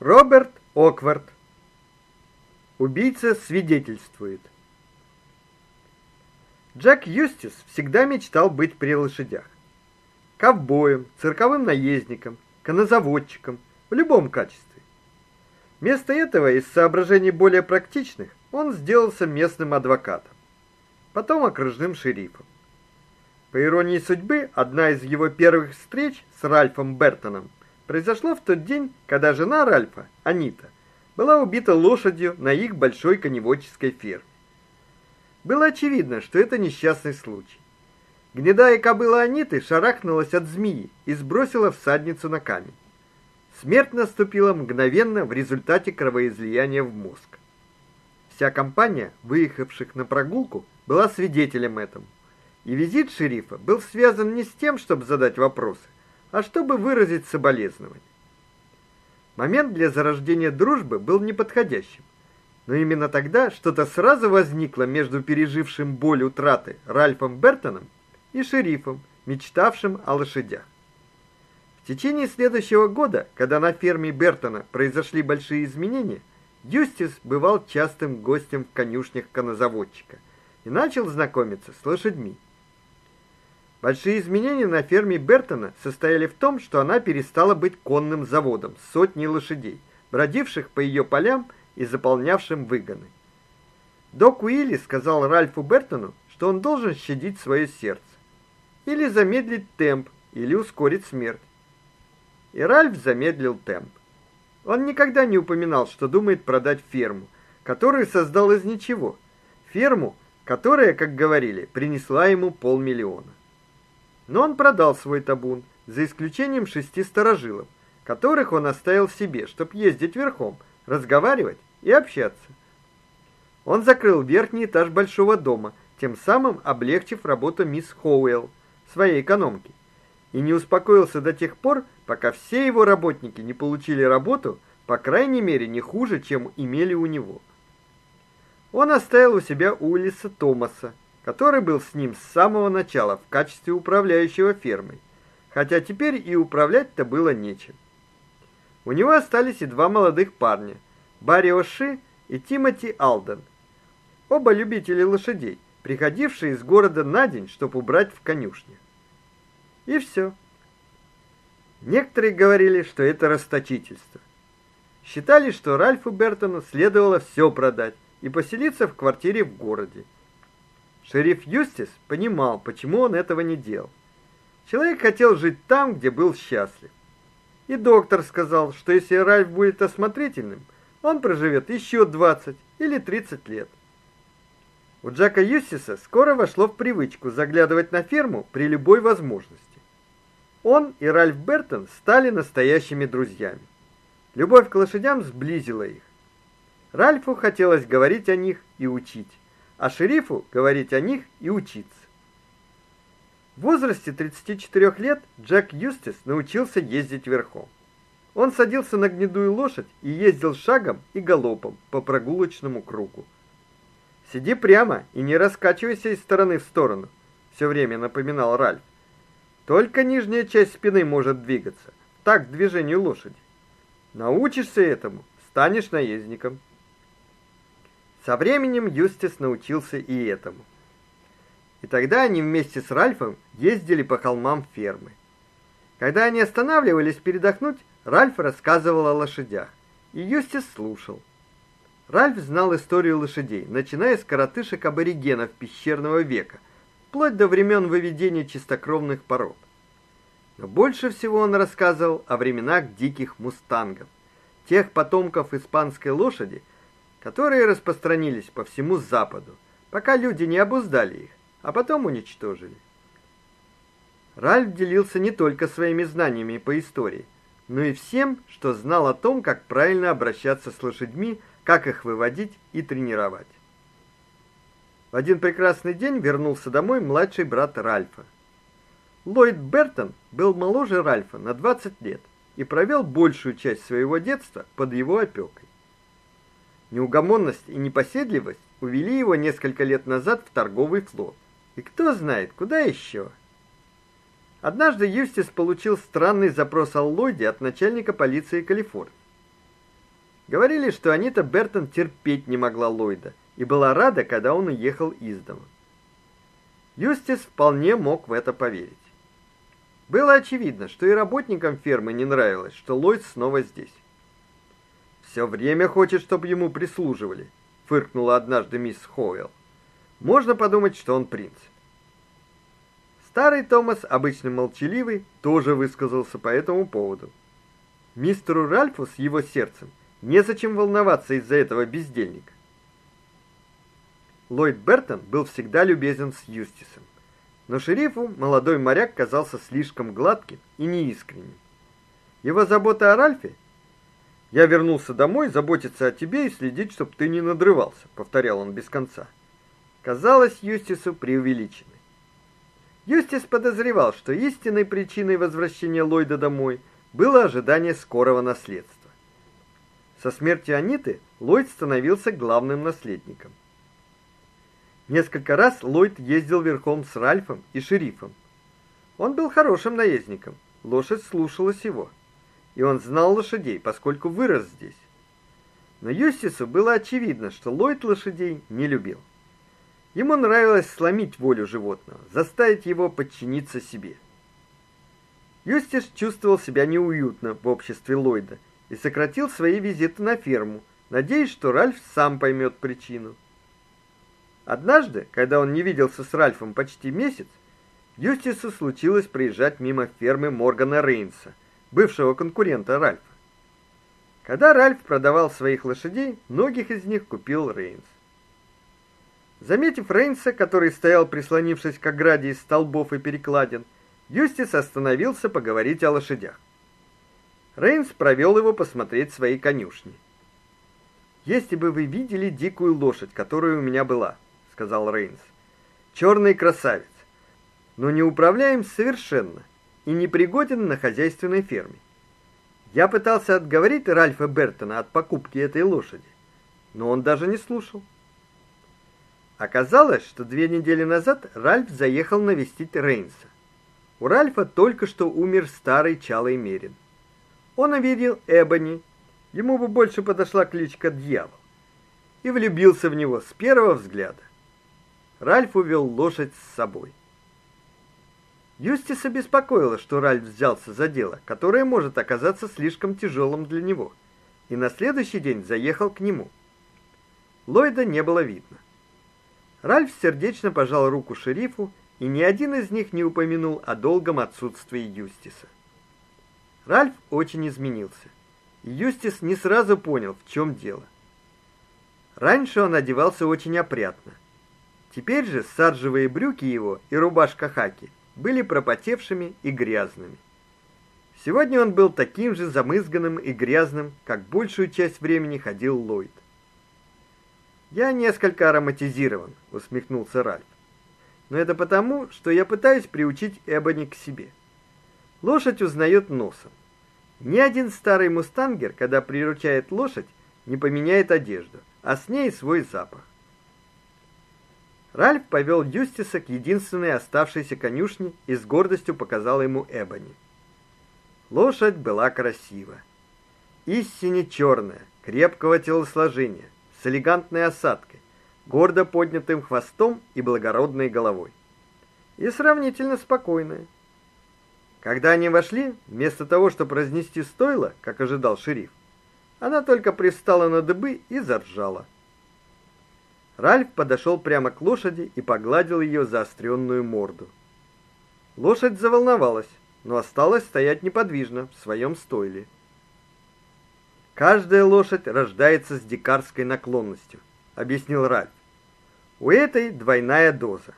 Роберт Оквард. Убийца свидетельствует. Джек Юстис всегда мечтал быть при лошадях. Ковбоем, цирковым наездником, конозаводчиком, в любом качестве. Вместо этого, из соображений более практичных, он сделался местным адвокатом, потом окружным шерифом. По иронии судьбы, одна из его первых встреч с Ральфом Бертоном произошло в тот день, когда жена Ральфа, Анита, была убита лошадью на их большой коневодческой ферме. Было очевидно, что это несчастный случай. Гнедая кобыла Аниты шарахнулась от змеи и сбросила всадницу на камень. Смерть наступила мгновенно в результате кровоизлияния в мозг. Вся компания, выехавших на прогулку, была свидетелем этому. И визит шерифа был связан не с тем, чтобы задать вопросы, а чтобы выразить соболезнование. Момент для зарождения дружбы был неподходящим. Но именно тогда что-то сразу возникло между пережившим боль утраты Ральфом Бертоном и шерифом, мечтавшим о лошадях. В течение следующего года, когда на ферме Бертона произошли большие изменения, Юстис бывал частым гостем в конюшнях конозаводчика и начал знакомиться с лошадьми. Большие изменения на ферме Бертона состояли в том, что она перестала быть конным заводом с сотней лошадей, бродивших по ее полям и заполнявшим выгоны. Док Уилли сказал Ральфу Бертону, что он должен щадить свое сердце. Или замедлить темп, или ускорить смерть. И Ральф замедлил темп. Он никогда не упоминал, что думает продать ферму, которую создал из ничего. Ферму, которая, как говорили, принесла ему полмиллиона. Но он продал свой табун, за исключением шести старожилов, которых он оставил себе, чтобы ездить верхом, разговаривать и общаться. Он закрыл верхний этаж большого дома, тем самым облегчив работу мисс Хоуэлл, своей экономки. И не успокоился до тех пор, пока все его работники не получили работу, по крайней мере, не хуже, чем имели у него. Он оставил у себя Уиллиса Томаса, который был с ним с самого начала в качестве управляющего фермой, хотя теперь и управлять-то было нечем. У него остались и два молодых парня, Барри Оши и Тимоти Алден. Оба любители лошадей, приходившие из города на день, чтобы убрать в конюшне. И все. Некоторые говорили, что это расточительство. Считали, что Ральфу Бертону следовало все продать и поселиться в квартире в городе Шериф Юстис понимал, почему он этого не делал. Человек хотел жить там, где был счастлив. И доктор сказал, что если Ральф будет осмотрительным, он проживет еще 20 или 30 лет. У Джека Юстиса скоро вошло в привычку заглядывать на ферму при любой возможности. Он и Ральф Бертон стали настоящими друзьями. Любовь к лошадям сблизила их. Ральфу хотелось говорить о них и учить а шерифу говорить о них и учиться. В возрасте 34 лет Джек Юстис научился ездить верхом. Он садился на гнедую лошадь и ездил шагом и галопом по прогулочному кругу. Сиди прямо и не раскачивайся из стороны в сторону, все время напоминал Ральф. Только нижняя часть спины может двигаться, так движению лошади. Научишься этому, станешь наездником. Со временем Юстис научился и этому. И тогда они вместе с Ральфом ездили по холмам фермы. Когда они останавливались передохнуть, Ральф рассказывал о лошадях, и Юстис слушал. Ральф знал историю лошадей, начиная с коротышек аборигенов пещерного века, вплоть до времен выведения чистокровных пород. Но больше всего он рассказывал о временах диких мустангов, тех потомков испанской лошади, которые распространились по всему западу, пока люди не обуздали их, а потом уничтожили. Ральф делился не только своими знаниями по истории, но и всем, что знал о том, как правильно обращаться с лошадьми, как их выводить и тренировать. В один прекрасный день вернулся домой младший брат Ральфа. Ллойд Бертон был моложе Ральфа на 20 лет и провел большую часть своего детства под его опекой. Неугомонность и непоседливость увели его несколько лет назад в торговый флот. И кто знает, куда еще? Однажды Юстис получил странный запрос о Ллойде от начальника полиции Калифорнии. Говорили, что Анита Бертон терпеть не могла Ллойда и была рада, когда он уехал из дома. Юстис вполне мог в это поверить. Было очевидно, что и работникам фермы не нравилось, что Ллойд снова здесь. Все время хочет, чтобы ему прислуживали, фыркнула однажды мисс Хоуэлл. Можно подумать, что он принц. Старый Томас, обычно молчаливый, тоже высказался по этому поводу. Мистеру Ральфу с его сердцем незачем волноваться из-за этого бездельника. Ллойд Бертон был всегда любезен с Юстисом, но шерифу молодой моряк казался слишком гладким и неискренним. Его забота о Ральфе я вернулся домой заботиться о тебе и следить, чтобы ты не надрывался, повторял он без конца. Казалось Юстису преувеличенной. Юстис подозревал, что истинной причиной возвращения Ллойда домой было ожидание скорого наследства. Со смертью Аниты Ллойд становился главным наследником. Несколько раз Ллойд ездил верхом с Ральфом и шерифом. Он был хорошим наездником, лошадь слушалась его, и он знал лошадей, поскольку вырос здесь. Но Юстису было очевидно, что Ллойд лошадей не любил. Ему нравилось сломить волю животного, заставить его подчиниться себе. Юстис чувствовал себя неуютно в обществе Ллойда и сократил свои визиты на ферму, надеясь, что Ральф сам поймет причину. Однажды, когда он не виделся с Ральфом почти месяц, Юстису случилось проезжать мимо фермы Моргана Рейнса, бывшего конкурента Ральфа. Когда Ральф продавал своих лошадей, многих из них купил Рейнс. Заметив Рейнса, который стоял прислонившись к ограде из столбов и перекладин, Юстис остановился поговорить о лошадях. Рейнс провел его посмотреть свои конюшни. Если бы вы видели дикую лошадь, которая у меня была, сказал Рейнс. Черный красавец, но не управляем совершенно и не пригоден на хозяйственной ферме. Я пытался отговорить Ральфа Бертона от покупки этой лошади, но он даже не слушал. Оказалось, что две недели назад Ральф заехал навестить Рейнса. У Ральфа только что умер старый чалый мерин. Он увидел Эбони, ему бы больше подошла кличка Дьявол, и влюбился в него с первого взгляда. Ральф увел лошадь с собой. Юстиса беспокоило, что Ральф взялся за дело, которое может оказаться слишком тяжелым для него, и на следующий день заехал к нему. Ллойда не было видно. Ральф сердечно пожал руку шерифу, и ни один из них не упомянул о долгом отсутствии Юстиса. Ральф очень изменился, и Юстис не сразу понял, в чем дело. Раньше он одевался очень опрятно – Теперь же саржевые брюки его и рубашка хаки были пропотевшими и грязными. Сегодня он был таким же замызганным и грязным, как большую часть времени ходил Ллойд. Я несколько ароматизирован, усмехнулся Ральф. Но это потому, что я пытаюсь приучить Эбони к себе. Лошадь узнает носом. Ни один старый мустангер, когда приручает лошадь, не поменяет одежду, а с ней свой запах. Ральф повел Юстиса к единственной оставшейся конюшне и с гордостью показал ему Эбони. Лошадь была красива. Истинно черная, крепкого телосложения, с элегантной осадкой, гордо поднятым хвостом и благородной головой. И сравнительно спокойная. Когда они вошли, вместо того, чтобы разнести стойло, как ожидал шериф, она только пристала на дыбы и заржала. Ральф подошел прямо к лошади и погладил ее заостренную морду. Лошадь заволновалась, но осталась стоять неподвижно в своем стойле. Каждая лошадь рождается с дикарской наклонностью, объяснил Ральф. У этой двойная доза.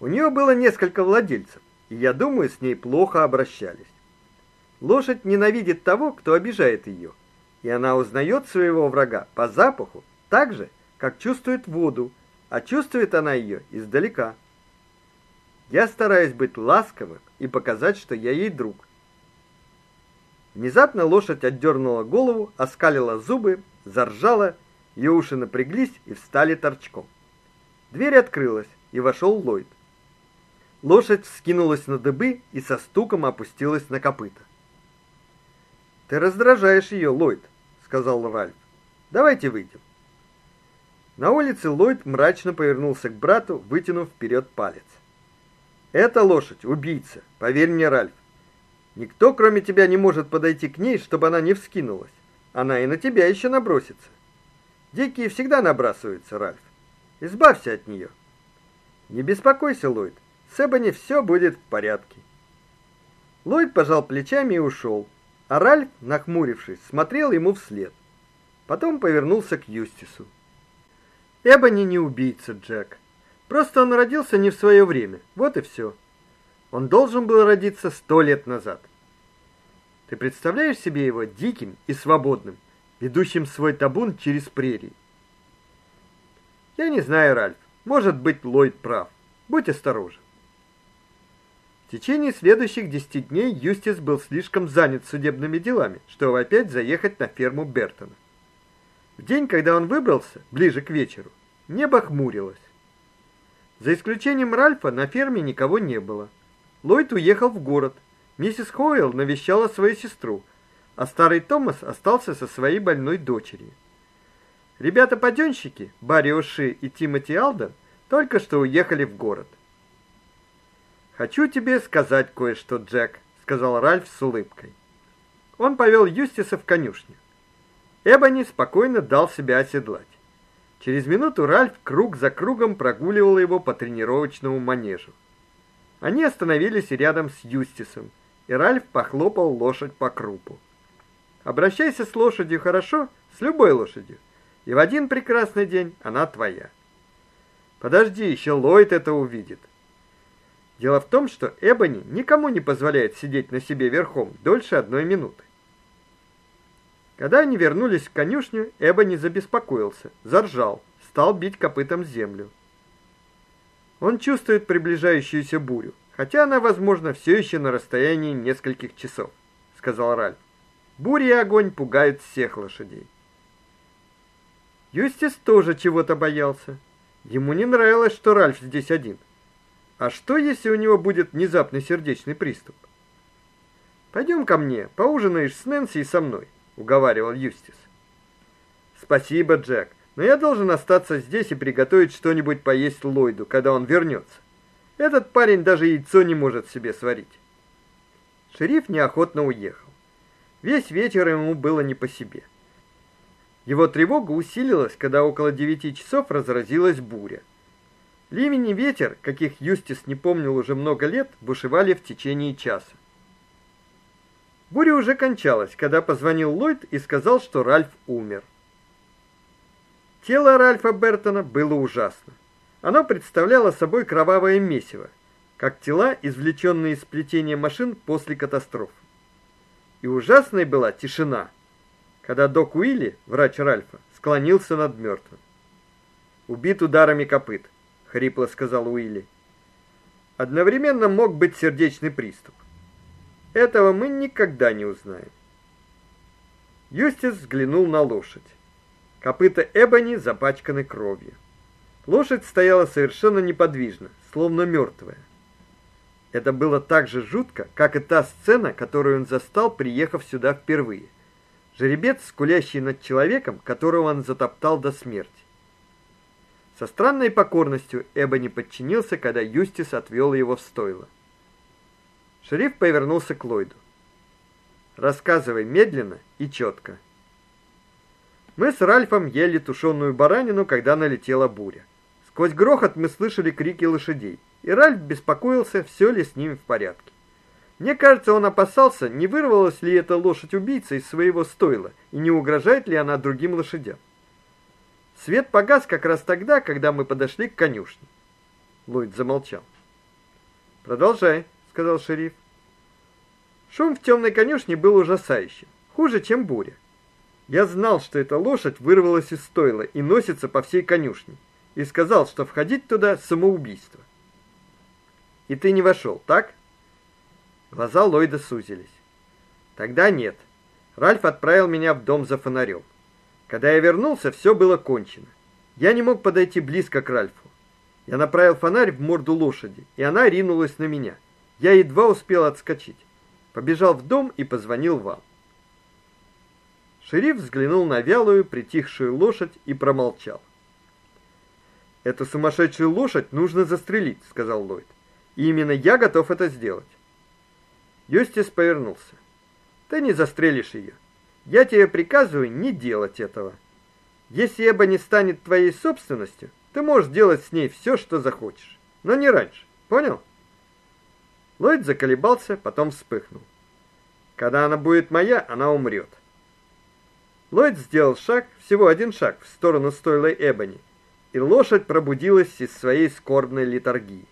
У нее было несколько владельцев, и я думаю, с ней плохо обращались. Лошадь ненавидит того, кто обижает ее, и она узнает своего врага по запаху, так же, как чувствует воду, а чувствует она ее издалека. Я стараюсь быть ласковым и показать, что я ей друг. Внезапно лошадь отдернула голову, оскалила зубы, заржала, ее уши напряглись и встали торчком. Дверь открылась, и вошел Ллойд. Лошадь вскинулась на дыбы и со стуком опустилась на копыта. Ты раздражаешь ее, Ллойд, сказал Ральф. Давайте выйдем. На улице Ллойд мрачно повернулся к брату, вытянув вперед палец. Это лошадь убийца, поверь мне, Ральф. Никто, кроме тебя, не может подойти к ней, чтобы она не вскинулась. Она и на тебя еще набросится. Дикие всегда набрасываются, Ральф. Избавься от нее. Не беспокойся, Ллойд. С Эбони все будет в порядке. Ллойд пожал плечами и ушел, а Ральф, нахмурившись, смотрел ему вслед. Потом повернулся к Юстису. Эбони не убийца, Джек. Просто он родился не в свое время. Вот и все. Он должен был родиться сто лет назад. Ты представляешь себе его диким и свободным, ведущим свой табун через прерии? Я не знаю, Ральф. Может быть, Ллойд прав. Будь осторожен. В течение следующих десяти дней Юстис был слишком занят судебными делами, чтобы опять заехать на ферму Бертона. В день, когда он выбрался, ближе к вечеру, небо хмурилось. За исключением Ральфа на ферме никого не было. Ллойд уехал в город. Миссис Хойл навещала свою сестру, а старый Томас остался со своей больной дочерью. Ребята-паденщики, Барри Оши и Тимоти Алден, только что уехали в город. Хочу тебе сказать кое-что, Джек, сказал Ральф с улыбкой. Он повел Юстиса в конюшню. Эбони спокойно дал себя оседлать. Через минуту Ральф круг за кругом прогуливал его по тренировочному манежу. Они остановились рядом с Юстисом, и Ральф похлопал лошадь по крупу. Обращайся с лошадью хорошо, с любой лошадью, и в один прекрасный день она твоя. Подожди, еще Ллойд это увидит. Дело в том, что Эбони никому не позволяет сидеть на себе верхом дольше одной минуты. Когда они вернулись в конюшню, Эбони забеспокоился, заржал, стал бить копытом землю. Он чувствует приближающуюся бурю, хотя она, возможно, все еще на расстоянии нескольких часов, сказал Ральф. Буря и огонь пугают всех лошадей. Юстис тоже чего-то боялся. Ему не нравилось, что Ральф здесь один. А что, если у него будет внезапный сердечный приступ? Пойдем ко мне, поужинаешь с Нэнси и со мной, уговаривал Юстис. Спасибо, Джек, но я должен остаться здесь и приготовить что-нибудь поесть Ллойду, когда он вернется. Этот парень даже яйцо не может себе сварить. Шериф неохотно уехал. Весь вечер ему было не по себе. Его тревога усилилась, когда около девяти часов разразилась буря. Ливень и ветер, каких Юстис не помнил уже много лет, бушевали в течение часа. Буря уже кончалась, когда позвонил Ллойд и сказал, что Ральф умер. Тело Ральфа Бертона было ужасно. Оно представляло собой кровавое месиво, как тела, извлеченные из сплетения машин после катастрофы. И ужасной была тишина, когда док Уилли, врач Ральфа, склонился над мертвым. Убит ударами копыт хрипло сказал Уилли. Одновременно мог быть сердечный приступ. Этого мы никогда не узнаем. Юстис взглянул на лошадь. Копыта Эбони запачканы кровью. Лошадь стояла совершенно неподвижно, словно мертвая. Это было так же жутко, как и та сцена, которую он застал, приехав сюда впервые. Жеребец, скулящий над человеком, которого он затоптал до смерти. Со странной покорностью Эбони подчинился, когда Юстис отвел его в стойло. Шериф повернулся к Ллойду. Рассказывай медленно и четко. Мы с Ральфом ели тушеную баранину, когда налетела буря. Сквозь грохот мы слышали крики лошадей, и Ральф беспокоился, все ли с ними в порядке. Мне кажется, он опасался, не вырвалась ли эта лошадь-убийца из своего стойла и не угрожает ли она другим лошадям. Свет погас как раз тогда, когда мы подошли к конюшне. Ллойд замолчал. "Продолжай", сказал шериф. Шум в темной конюшне был ужасающим, хуже, чем буря. Я знал, что эта лошадь вырвалась из стойла и носится по всей конюшне, и сказал, что входить туда самоубийство. И ты не вошел, так? Глаза Ллойда сузились. Тогда нет. Ральф отправил меня в дом за фонарем. Когда я вернулся, все было кончено. Я не мог подойти близко к Ральфу. Я направил фонарь в морду лошади, и она ринулась на меня. Я едва успел отскочить. Побежал в дом и позвонил вам. Шериф взглянул на вялую, притихшую лошадь и промолчал. Эту сумасшедшую лошадь нужно застрелить, сказал Ллойд. И именно я готов это сделать. Юстис повернулся. Ты не застрелишь ее. Я тебе приказываю не делать этого. Если Эба не станет твоей собственностью, ты можешь делать с ней все, что захочешь, но не раньше. Понял? Ллойд заколебался, потом вспыхнул. Когда она будет моя, она умрет. Ллойд сделал шаг, всего один шаг в сторону стойла Эбони, и лошадь пробудилась из своей скорбной летаргии.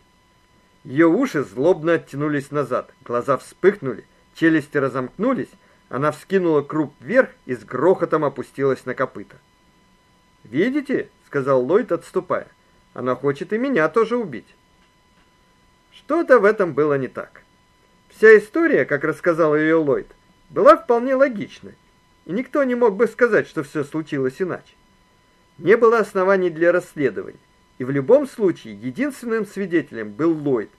Ее уши злобно оттянулись назад, глаза вспыхнули, челюсти разомкнулись, она вскинула круп вверх и с грохотом опустилась на копыта. "Видите?" сказал Ллойд, отступая. "Она хочет и меня тоже убить". Что-то в этом было не так. Вся история, как рассказал ее Ллойд, была вполне логичной и никто не мог бы сказать, что все случилось иначе. Не было оснований для расследования, и в любом случае единственным свидетелем был Ллойд,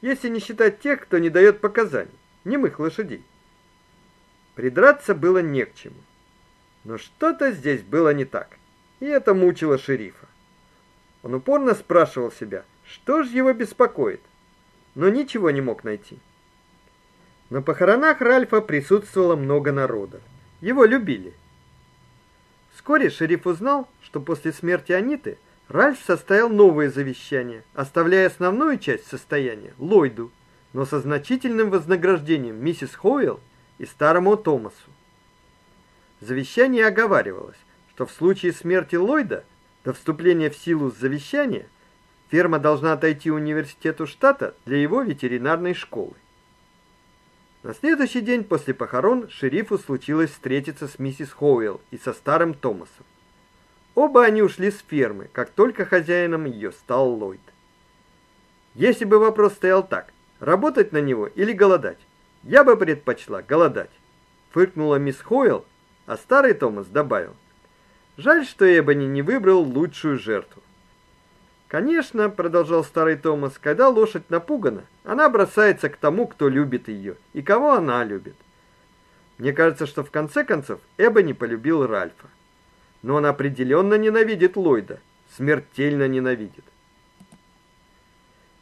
если не считать тех, кто не дает показаний, немых лошадей. Придраться было не к чему. Но что-то здесь было не так, и это мучило шерифа. Он упорно спрашивал себя, что же его беспокоит, но ничего не мог найти. На похоронах Ральфа присутствовало много народа. Его любили. Вскоре шериф узнал, что после смерти Аниты Ральф составил новое завещание, оставляя основную часть состояния Ллойду, но со значительным вознаграждением миссис Хоуэлл и старому Томасу. В завещании оговаривалось, что в случае смерти Ллойда до вступления в силу завещания ферма должна отойти университету штата для его ветеринарной школы. На следующий день после похорон шерифу случилось встретиться с миссис Хоуэлл и со старым Томасом. Оба они ушли с фермы, как только хозяином ее стал Ллойд. Если бы вопрос стоял так: работать на него или голодать, я бы предпочла голодать, фыркнула мисс Хоуэлл, а старый Томас добавил: Жаль, что Эбони не выбрал лучшую жертву. Конечно, продолжал старый Томас, когда лошадь напугана, она бросается к тому, кто любит ее, и кого она любит. Мне кажется, что в конце концов Эба не полюбил Ральфа. Но он определенно ненавидит Ллойда, смертельно ненавидит.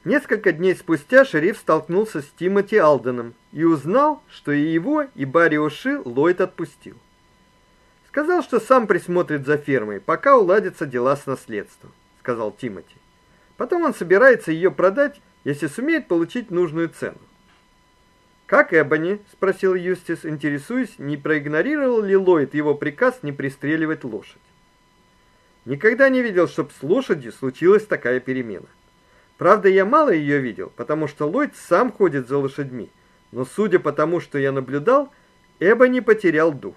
Несколько дней спустя шериф столкнулся с Тимоти Алденом и узнал, что и его, и Барри Оши Ллойд отпустил. Сказал, что сам присмотрит за фермой, пока уладятся дела с наследством сказал Тимати. Потом он собирается ее продать, если сумеет получить нужную цену. Как Эбони, спросил Юстис, интересуясь, не проигнорировал ли Ллойд его приказ не пристреливать лошадь. Никогда не видел, чтоб с лошадью случилась такая перемена. Правда, я мало ее видел, потому что Ллойд сам ходит за лошадьми, но судя по тому, что я наблюдал, Эбони потерял дух.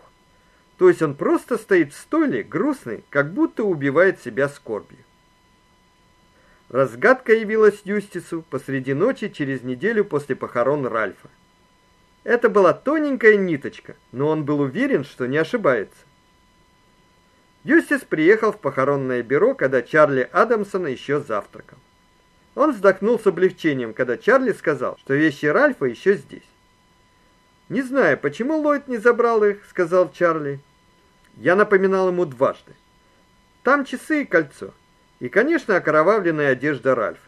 То есть он просто стоит в стойле, грустный, как будто убивает себя скорбью. Разгадка явилась Юстису посреди ночи через неделю после похорон Ральфа. Это была тоненькая ниточка, но он был уверен, что не ошибается. Юстис приехал в похоронное бюро, когда Чарли Адамсон еще завтракал. Он вздохнул с облегчением, когда Чарли сказал, что вещи Ральфа еще здесь. Не знаю, почему Ллойд не забрал их, сказал Чарли. Я напоминал ему дважды. Там часы и кольцо. И, конечно, окровавленная одежда Ральфа.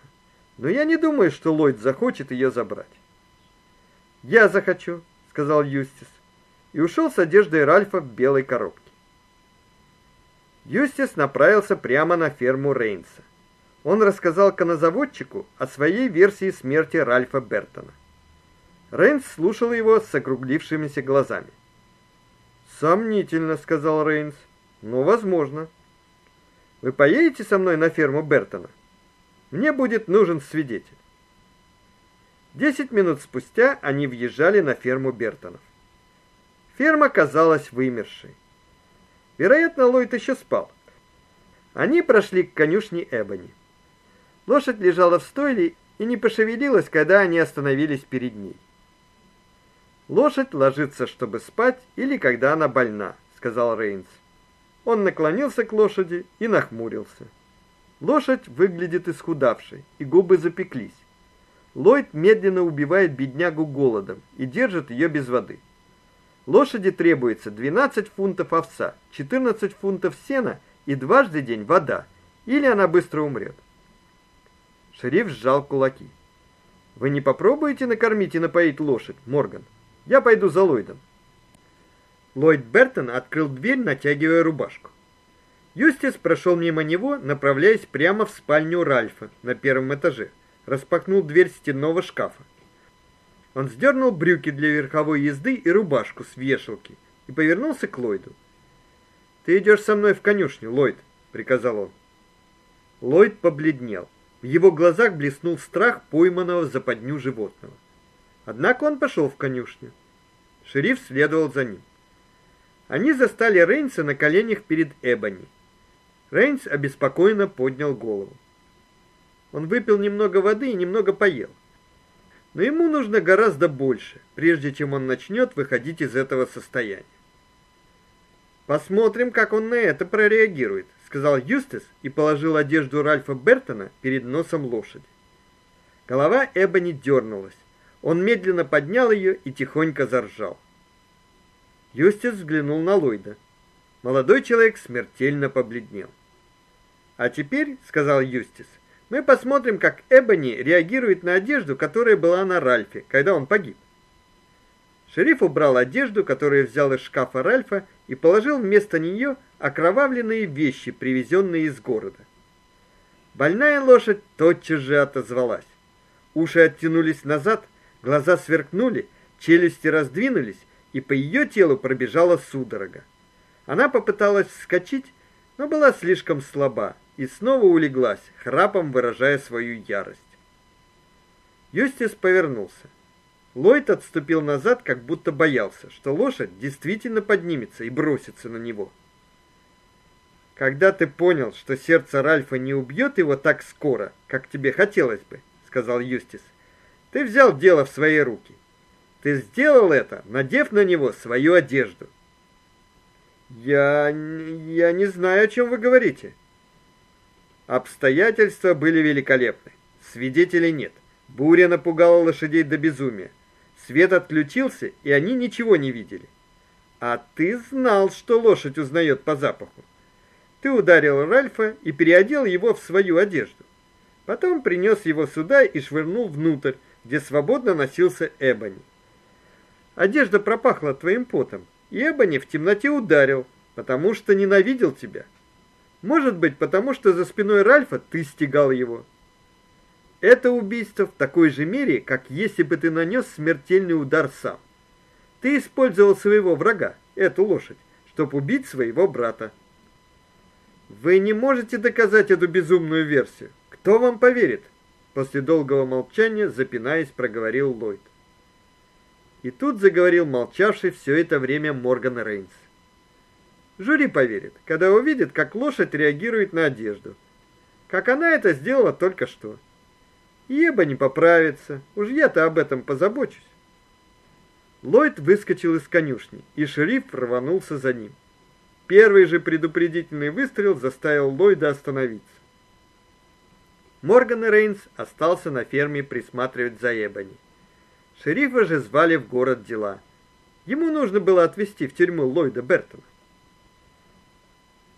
Но я не думаю, что Ллойд захочет ее забрать. Я захочу, сказал Юстис, и ушел с одеждой Ральфа в белой коробке. Юстис направился прямо на ферму Рейнса. Он рассказал конозаводчику о своей версии смерти Ральфа Бертона. Рейнс слушал его с округлившимися глазами. Сомнительно, сказал Рейнс. Но возможно. Вы поедете со мной на ферму Бертона? Мне будет нужен свидетель. Десять минут спустя они въезжали на ферму Бертонов. Ферма казалась вымершей. Вероятно, Ллойд еще спал. Они прошли к конюшне Эбони. Лошадь лежала в стойле и не пошевелилась, когда они остановились перед ней. Лошадь ложится, чтобы спать, или когда она больна, сказал Рейнс. Он наклонился к лошади и нахмурился. Лошадь выглядит исхудавшей, и губы запеклись. Ллойд медленно убивает беднягу голодом и держит ее без воды. Лошади требуется 12 фунтов овса, 14 фунтов сена и дважды день вода, или она быстро умрет. Шериф сжал кулаки. Вы не попробуете накормить и напоить лошадь, Морган? Я пойду за Ллойдом. Ллойд Бертон открыл дверь, натягивая рубашку. Юстис прошел мимо него, направляясь прямо в спальню Ральфа на первом этаже. Распахнул дверь стенного шкафа. Он сдернул брюки для верховой езды и рубашку с вешалки и повернулся к Ллойду. Ты идешь со мной в конюшню, Ллойд, приказал он. Ллойд побледнел. В его глазах блеснул страх пойманного в западню животного. Однако он пошел в конюшню. Шериф следовал за ним. Они застали Рейнса на коленях перед Эбони. Рейнс обеспокоенно поднял голову. Он выпил немного воды и немного поел. Но ему нужно гораздо больше, прежде чем он начнет выходить из этого состояния. Посмотрим, как он на это прореагирует, сказал Юстис и положил одежду Ральфа Бертона перед носом лошади. Голова Эбони дернулась. Он медленно поднял ее и тихонько заржал. Юстис взглянул на Ллойда. Молодой человек смертельно побледнел. "А теперь", сказал Юстис. "Мы посмотрим, как Эбони реагирует на одежду, которая была на Ральфе, когда он погиб". Шериф убрал одежду, которую взял из шкафа Ральфа, и положил вместо нее окровавленные вещи, привезенные из города. Больная лошадь тотчас же отозвалась. Уши оттянулись назад, глаза сверкнули, челюсти раздвинулись, и по ее телу пробежала судорога. Она попыталась вскочить, но была слишком слаба и снова улеглась, храпом выражая свою ярость. Юстис повернулся. Ллойд отступил назад, как будто боялся, что лошадь действительно поднимется и бросится на него. Когда ты понял, что сердце Ральфа не убьет его так скоро, как тебе хотелось бы, сказал Юстис. Ты взял дело в свои руки. Ты сделал это, надев на него свою одежду. Я я не знаю, о чем вы говорите. Обстоятельства были великолепны. Свидетелей нет. Буря напугала лошадей до безумия. Свет отключился, и они ничего не видели. А ты знал, что лошадь узнает по запаху. Ты ударил Ральфа и переодел его в свою одежду. Потом принес его сюда и швырнул внутрь, где свободно носился Эбони. Одежда пропахла твоим потом, и в темноте ударил, потому что ненавидел тебя. Может быть, потому что за спиной Ральфа ты стегал его. Это убийство в такой же мере, как если бы ты нанес смертельный удар сам. Ты использовал своего врага, эту лошадь, чтобы убить своего брата. Вы не можете доказать эту безумную версию. Кто вам поверит? После долгого молчания, запинаясь, проговорил Ллойд. И тут заговорил молчавший все это время Морган Рейнс. Жюри поверит, когда увидит, как лошадь реагирует на одежду. Как она это сделала только что. Еба не поправится. Уж я-то об этом позабочусь. Ллойд выскочил из конюшни, и шериф рванулся за ним. Первый же предупредительный выстрел заставил Ллойда остановиться. Морган Рейнс остался на ферме присматривать за Эбони. Шерифа же звали в город дела. Ему нужно было отвезти в тюрьму Ллойда Бертона.